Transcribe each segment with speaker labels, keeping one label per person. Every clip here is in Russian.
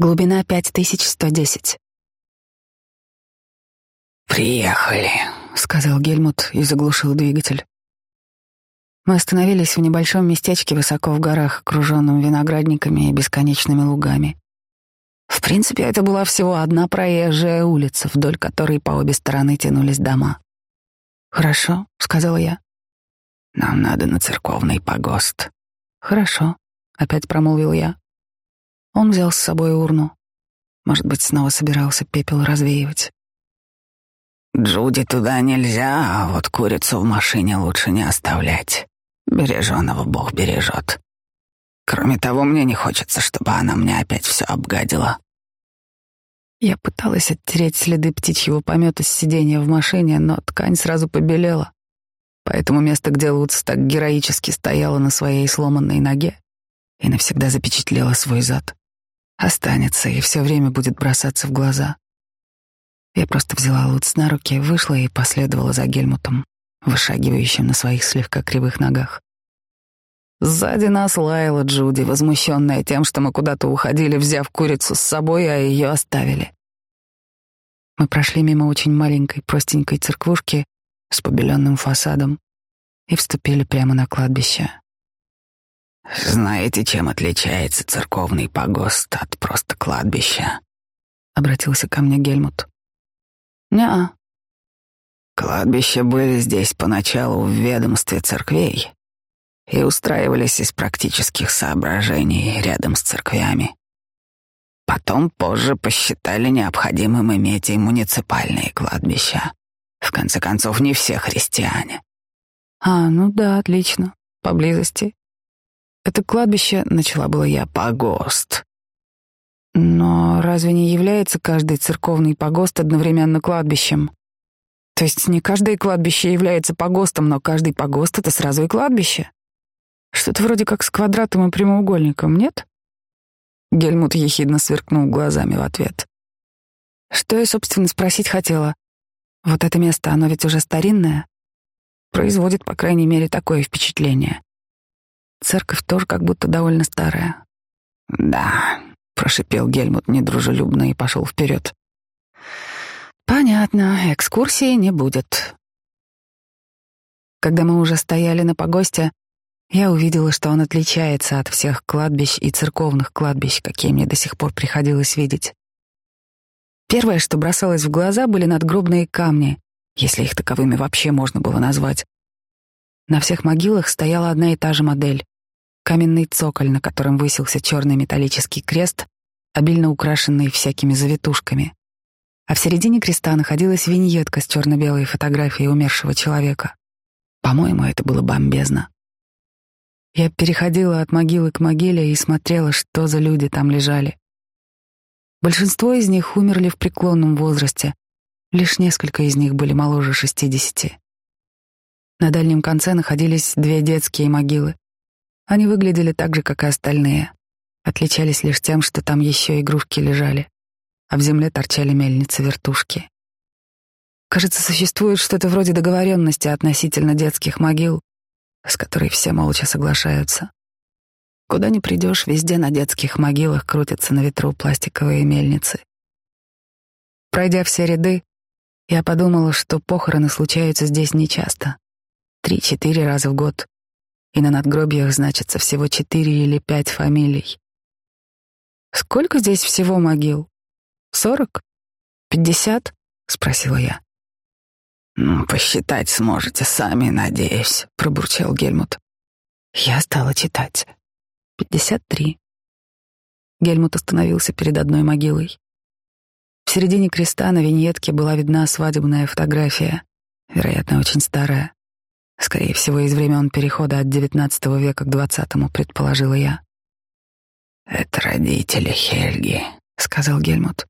Speaker 1: Глубина 5110.
Speaker 2: «Приехали», — сказал Гельмут и заглушил двигатель.
Speaker 1: Мы остановились в небольшом местечке высоко в горах, окруженном виноградниками и бесконечными лугами. В принципе, это была всего одна проезжая улица, вдоль которой по обе стороны тянулись дома. «Хорошо», — сказала я.
Speaker 2: «Нам надо на церковный погост».
Speaker 1: «Хорошо», — опять промолвил я. Он взял с собой урну. Может быть, снова собирался пепел развеивать.
Speaker 2: «Джуди туда нельзя, а вот курицу в машине лучше не оставлять. Береженого Бог бережет. Кроме того, мне не хочется, чтобы она мне опять все обгадила».
Speaker 1: Я пыталась оттереть следы птичьего помета с сиденья в машине, но ткань сразу побелела. Поэтому место, где Луц так героически стояла на своей сломанной ноге и навсегда запечатлела свой зад, останется и все время будет бросаться в глаза. Я просто взяла Луц на руки, вышла и последовала за Гельмутом, вышагивающим на своих слегка кривых ногах. Сзади нас лаяла Джуди, возмущенная тем, что мы куда-то уходили, взяв курицу с собой, а ее оставили. Мы прошли мимо очень маленькой простенькой церквушки с побеленным фасадом и вступили прямо на кладбище.
Speaker 2: «Знаете, чем отличается церковный погост от просто кладбища?» — обратился ко мне Гельмут.
Speaker 1: «Не-а».
Speaker 2: Кладбища были здесь поначалу в ведомстве церквей, и устраивались из практических соображений рядом с церквями. Потом позже посчитали необходимым иметь и муниципальные кладбища. В конце концов, не все христиане.
Speaker 1: А, ну да, отлично. Поблизости. Это кладбище, начала было я,
Speaker 2: погост.
Speaker 1: Но разве не является каждый церковный погост одновременно кладбищем? То есть не каждое кладбище является погостом, но каждый погост — это сразу и кладбище. Что-то вроде как с квадратом и прямоугольником, нет? Гельмут ехидно сверкнул глазами в ответ. Что я, собственно, спросить хотела? Вот это место, оно ведь уже старинное? Производит, по крайней мере, такое впечатление. Церковь тоже как будто довольно старая.
Speaker 2: Да, прошипел Гельмут недружелюбно и пошел вперед.
Speaker 1: Понятно, экскурсии не будет. Когда мы уже стояли на погосте, я увидела, что он отличается от всех кладбищ и церковных кладбищ, какие мне до сих пор приходилось видеть. Первое, что бросалось в глаза, были надгробные камни, если их таковыми вообще можно было назвать. На всех могилах стояла одна и та же модель — каменный цоколь, на котором высился черный металлический крест, обильно украшенный всякими завитушками. А в середине креста находилась виньетка с черно-белой фотографией умершего человека. По-моему, это было бомбезно. Я переходила от могилы к могиле и смотрела, что за люди там лежали. Большинство из них умерли в преклонном возрасте, лишь несколько из них были моложе шестидесяти. На дальнем конце находились две детские могилы. Они выглядели так же, как и остальные, отличались лишь тем, что там еще игрушки лежали, а в земле торчали мельницы-вертушки. Кажется, существует что-то вроде договоренности относительно детских могил, с которой все молча соглашаются. Куда ни придешь, везде на детских могилах крутятся на ветру пластиковые мельницы. Пройдя все ряды, я подумала, что похороны случаются здесь нечасто. Три-четыре раза в год. И на надгробиях значится всего четыре или пять фамилий. «Сколько здесь всего могил? Сорок? Пятьдесят?» — спросила я.
Speaker 2: «Ну, посчитать сможете сами, надеюсь», — пробурчал Гельмут.
Speaker 1: Я стала читать. Пятьдесят три. Гельмут остановился перед одной могилой. В середине креста на виньетке была видна свадебная фотография, вероятно, очень старая. Скорее всего, из времен перехода от XIX века к XX, предположила я.
Speaker 2: «Это родители Хельги», — сказал Гельмут.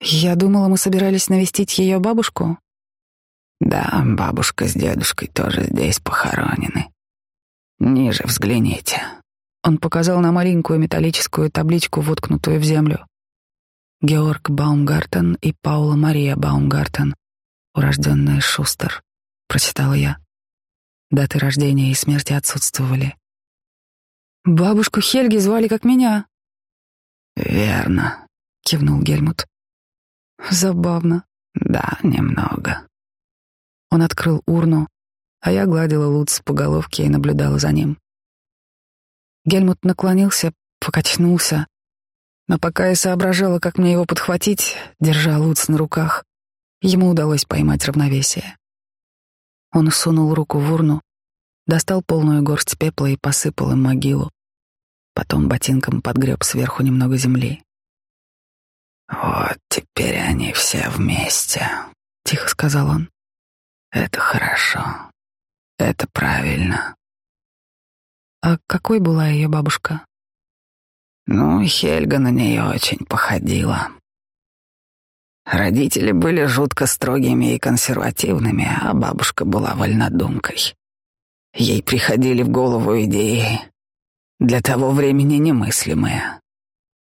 Speaker 1: «Я думала, мы собирались навестить ее бабушку»,
Speaker 2: да, бабушка с дедушкой тоже здесь похоронены. Ниже взгляните.
Speaker 1: Он показал на маленькую металлическую табличку, воткнутую в землю. Георг Баумгартен и Паула Мария Баумгартен, урожденная Шустер, прочитала я. Даты рождения и смерти отсутствовали. Бабушку Хельги звали как меня.
Speaker 2: Верно,
Speaker 1: кивнул Гельмут. Забавно.
Speaker 2: Да, немного.
Speaker 1: Он открыл урну, а я гладила Луц по головке и наблюдала за ним. Гельмут наклонился, покачнулся, но пока я соображала, как мне его подхватить, держа Луц на руках, ему удалось поймать равновесие. Он сунул руку в урну, достал полную горсть пепла и посыпал им могилу. Потом ботинком подгреб сверху немного земли.
Speaker 2: «Вот теперь они все вместе», —
Speaker 1: тихо сказал он.
Speaker 2: «Это хорошо. Это правильно».
Speaker 1: «А какой была ее бабушка?»
Speaker 2: «Ну, Хельга на нее очень походила. Родители были жутко строгими и консервативными, а бабушка была вольнодумкой. Ей приходили в голову идеи, для того времени немыслимые.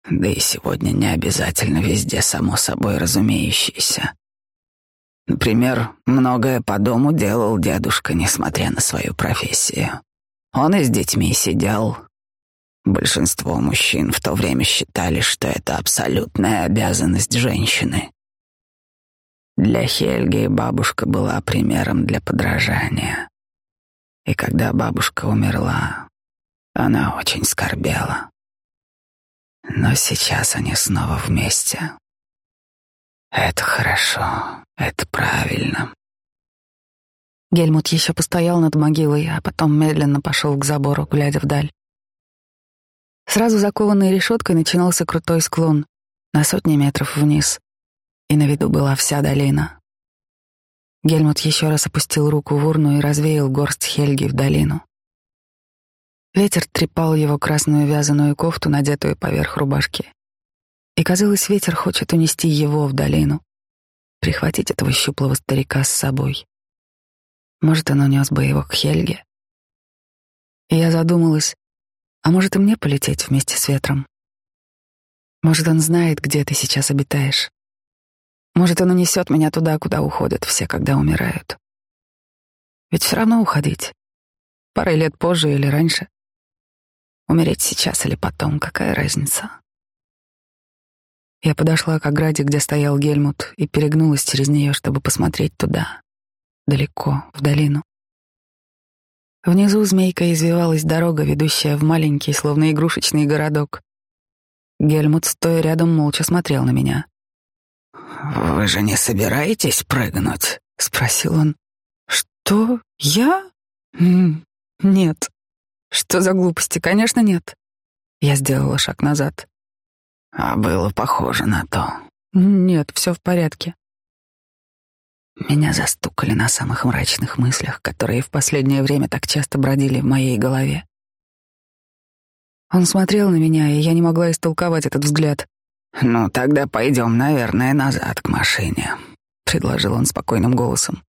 Speaker 2: Да и сегодня не обязательно везде само собой разумеющиеся. Например, многое по дому делал дедушка, несмотря на свою профессию. Он и с детьми сидел. Большинство мужчин в то время считали, что это абсолютная обязанность женщины. Для Хельги бабушка была примером для подражания. И когда бабушка умерла, она очень скорбела. Но сейчас они снова вместе. Это хорошо, это правильно.
Speaker 1: Гельмут еще постоял над могилой, а потом медленно пошел к забору, глядя вдаль. Сразу за кованой решеткой начинался крутой склон на сотни метров вниз, и на виду была вся долина. Гельмут еще раз опустил руку в урну и развеял горсть Хельги в долину. Ветер трепал его красную вязаную кофту, надетую поверх рубашки. И, казалось, ветер хочет унести его в долину, прихватить этого щуплого старика с собой. Может, он унес бы его к Хельге. И я задумалась, а может и мне полететь вместе с ветром? Может, он знает, где ты сейчас обитаешь? Может, он унесет меня туда, куда уходят все, когда умирают? Ведь все равно уходить. Парой лет позже или раньше. Умереть сейчас или потом, какая разница? Я подошла к ограде, где стоял Гельмут, и перегнулась через нее, чтобы посмотреть туда, далеко, в долину. Внизу змейка извивалась дорога, ведущая в маленький, словно игрушечный городок. Гельмут, стоя рядом, молча смотрел на меня.
Speaker 2: «Вы же не собираетесь прыгнуть?» — спросил он.
Speaker 1: «Что? Я? Нет. Что за глупости? Конечно, нет. Я сделала шаг назад.
Speaker 2: А было похоже на то.
Speaker 1: Нет, все в порядке.
Speaker 2: Меня застукали на самых мрачных мыслях, которые в последнее время так часто бродили в моей голове.
Speaker 1: Он смотрел на меня, и я не могла истолковать этот взгляд.
Speaker 2: «Ну, тогда пойдем, наверное, назад к машине», — предложил он спокойным голосом.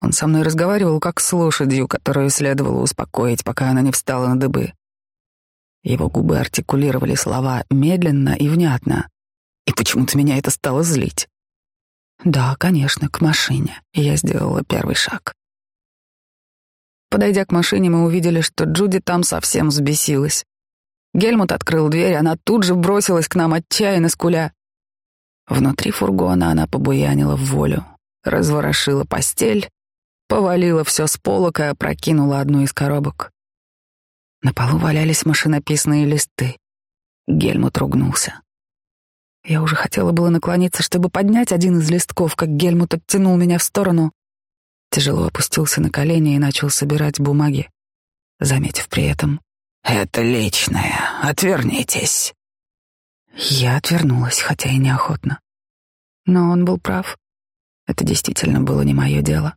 Speaker 1: Он со мной разговаривал как с лошадью, которую следовало успокоить, пока она не встала на дыбы. Его губы артикулировали слова медленно и внятно, и почему-то меня это стало злить. Да, конечно, к машине, и я сделала первый шаг. Подойдя к машине, мы увидели, что Джуди там совсем взбесилась. Гельмут открыл дверь, она тут же бросилась к нам отчаянно скуля. Внутри фургона она побуянила в волю, разворошила постель, повалила все с полок и опрокинула одну из коробок. На полу валялись машинописные листы. Гельмут ругнулся. Я уже хотела было наклониться, чтобы поднять один из листков, как Гельмут оттянул меня в сторону. Тяжело опустился на колени и начал собирать бумаги, заметив при этом.
Speaker 2: «Это личное. Отвернитесь».
Speaker 1: Я отвернулась, хотя и неохотно. Но он был прав. Это действительно было не мое дело.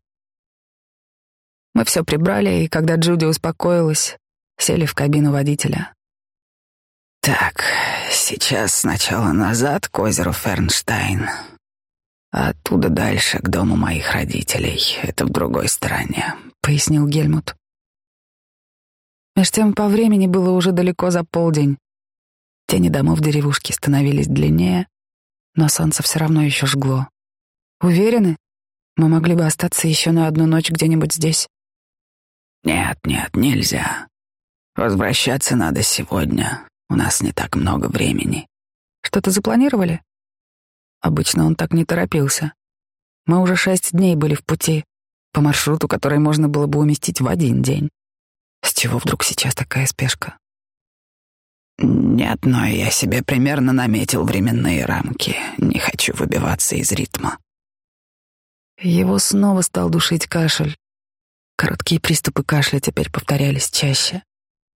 Speaker 1: Мы все прибрали, и когда Джуди успокоилась, сели в кабину водителя.
Speaker 2: «Так, сейчас сначала назад к озеру Фернштайн, а оттуда дальше к дому моих родителей. Это в другой стороне», — пояснил Гельмут.
Speaker 1: Меж тем по времени было уже далеко за полдень. Тени домов деревушки становились длиннее, но солнце все равно еще жгло. Уверены? Мы могли бы остаться еще на одну ночь где-нибудь здесь.
Speaker 2: Нет, нет, нельзя. Возвращаться надо сегодня. У нас не так много времени.
Speaker 1: Что-то запланировали? Обычно он так не торопился. Мы уже шесть дней были в пути, по маршруту, который можно было бы уместить в один день. С чего вдруг сейчас такая спешка?
Speaker 2: Нет, но я себе примерно наметил временные рамки. Не хочу выбиваться из ритма.
Speaker 1: Его снова стал душить кашель. Короткие приступы кашля теперь повторялись чаще.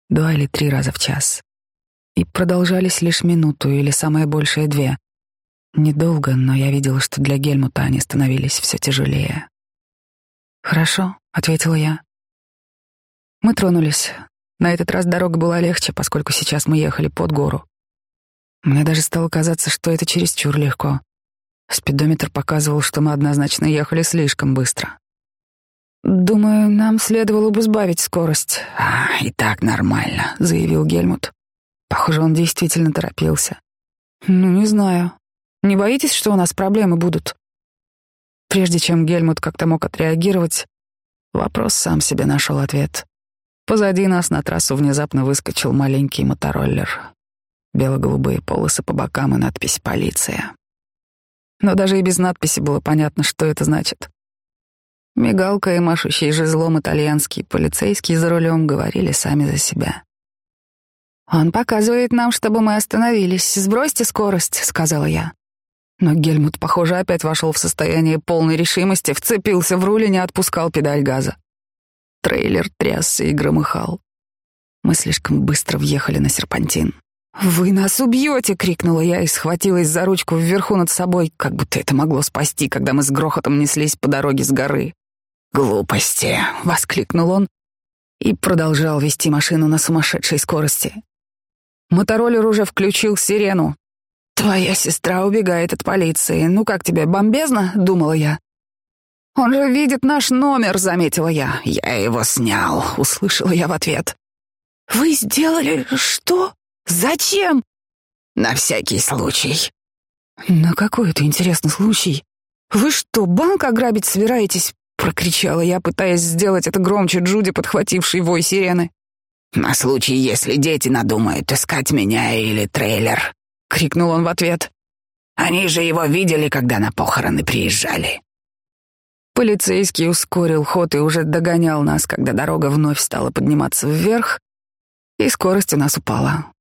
Speaker 1: Два или три раза в час. И продолжались лишь минуту или самое большее две. Недолго, но я видела, что для Гельмута они становились все тяжелее. «Хорошо», — ответила я. Мы тронулись. На этот раз дорога была легче, поскольку сейчас мы ехали под гору. Мне даже стало казаться, что это чересчур легко. Спидометр показывал, что мы однозначно ехали слишком быстро. «Думаю, нам следовало бы сбавить скорость».
Speaker 2: «А, и так нормально», — заявил Гельмут.
Speaker 1: Похоже, он действительно торопился. «Ну, не знаю. Не боитесь, что у нас проблемы будут?» Прежде чем Гельмут как-то мог отреагировать, вопрос сам себе нашел ответ. Позади нас на трассу внезапно выскочил маленький мотороллер. Бело-голубые полосы по бокам и надпись «Полиция». Но даже и без надписи было понятно, что это значит. Мигалка и машущий жезлом итальянский полицейский за рулем говорили сами за себя. «Он показывает нам, чтобы мы остановились. Сбросьте скорость», — сказала я. Но Гельмут, похоже, опять вошел в состояние полной решимости, вцепился в руль и не отпускал педаль газа. Трейлер трясся и громыхал. Мы слишком быстро въехали на серпантин. «Вы нас убьете!» — крикнула я и схватилась за ручку вверху над собой, как будто это могло спасти, когда мы с грохотом неслись по дороге с горы.
Speaker 2: «Глупости!» — воскликнул он и продолжал вести машину на сумасшедшей скорости.
Speaker 1: Мотороллер уже включил сирену. «Твоя сестра убегает от полиции. Ну как тебе, бомбезно?» — думала я. «Он же видит наш номер», — заметила я.
Speaker 2: «Я его снял», — услышала я в ответ.
Speaker 1: «Вы сделали что? Зачем?»
Speaker 2: «На всякий случай».
Speaker 1: «На какой это интересный случай? Вы что, банк ограбить собираетесь?» — прокричала я, пытаясь сделать это громче Джуди, подхвативший вой сирены.
Speaker 2: «На случай, если дети надумают искать меня или трейлер», — крикнул он в ответ. «Они же его видели, когда на похороны приезжали».
Speaker 1: Полицейский ускорил ход и уже догонял нас, когда дорога вновь стала подниматься вверх, и скорость у нас упала.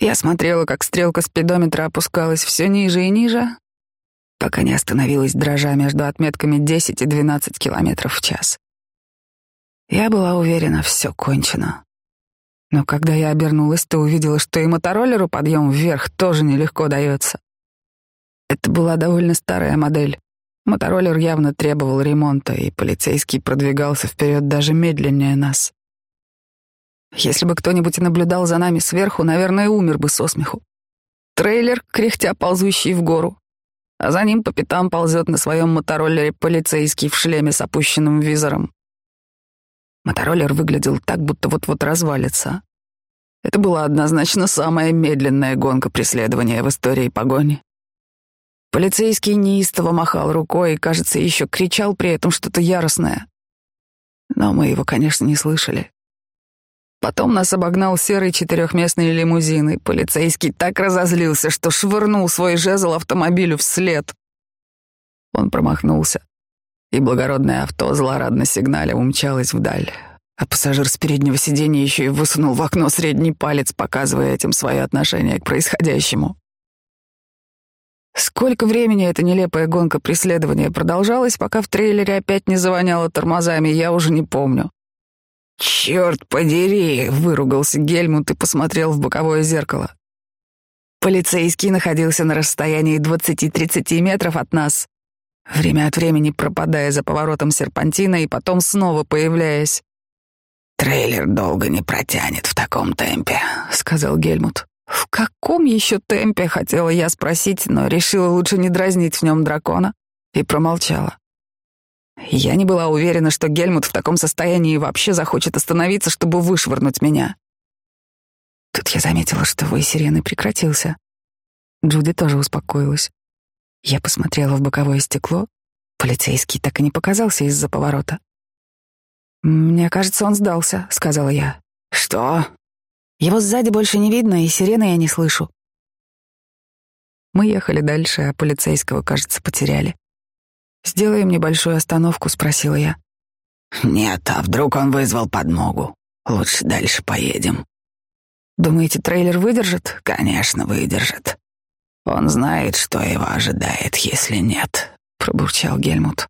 Speaker 1: Я смотрела, как стрелка спидометра опускалась все ниже и ниже, пока не остановилась дрожа между отметками 10 и 12 километров в час. Я была уверена, все кончено. Но когда я обернулась, то увидела, что и мотороллеру подъем вверх тоже нелегко дается. Это была довольно старая модель. Мотороллер явно требовал ремонта, и полицейский продвигался вперед даже медленнее нас. Если бы кто-нибудь наблюдал за нами сверху, наверное, умер бы со смеху. Трейлер, кряхтя ползущий в гору, а за ним по пятам ползет на своем мотороллере полицейский в шлеме с опущенным визором. Мотороллер выглядел так, будто вот-вот развалится. Это была однозначно самая медленная гонка преследования в истории погони. Полицейский неистово махал рукой и, кажется, еще кричал при этом что-то яростное. Но мы его, конечно, не слышали. Потом нас обогнал серый четырехместный лимузин, и полицейский так разозлился, что швырнул свой жезл автомобилю вслед. Он промахнулся, и благородное авто злорадно сигналя умчалось вдаль, а пассажир с переднего сиденья еще и высунул в окно средний палец, показывая этим свое отношение к происходящему. Сколько времени эта нелепая гонка преследования продолжалась, пока в трейлере опять не завоняло тормозами, я уже не помню. «Черт подери!» — выругался Гельмут и посмотрел в боковое зеркало. Полицейский находился на расстоянии 20-30 метров от нас, время от времени пропадая за поворотом серпантина и потом снова появляясь.
Speaker 2: «Трейлер долго не протянет в таком темпе», — сказал Гельмут.
Speaker 1: В каком еще темпе, хотела я спросить, но решила лучше не дразнить в нем дракона и промолчала. Я не была уверена, что Гельмут в таком состоянии вообще захочет остановиться, чтобы вышвырнуть меня. Тут я заметила, что вой сирены прекратился. Джуди тоже успокоилась. Я посмотрела в боковое стекло. Полицейский так и не показался из-за поворота. «Мне кажется, он сдался», — сказала я.
Speaker 2: «Что?»
Speaker 1: Его сзади больше не видно, и сирены я не слышу. Мы ехали дальше, а полицейского, кажется, потеряли. «Сделаем небольшую остановку», — спросила я.
Speaker 2: «Нет, а вдруг он вызвал подмогу? Лучше дальше поедем».
Speaker 1: «Думаете, трейлер выдержит?»
Speaker 2: «Конечно, выдержит. Он знает, что его ожидает, если нет», — пробурчал Гельмут.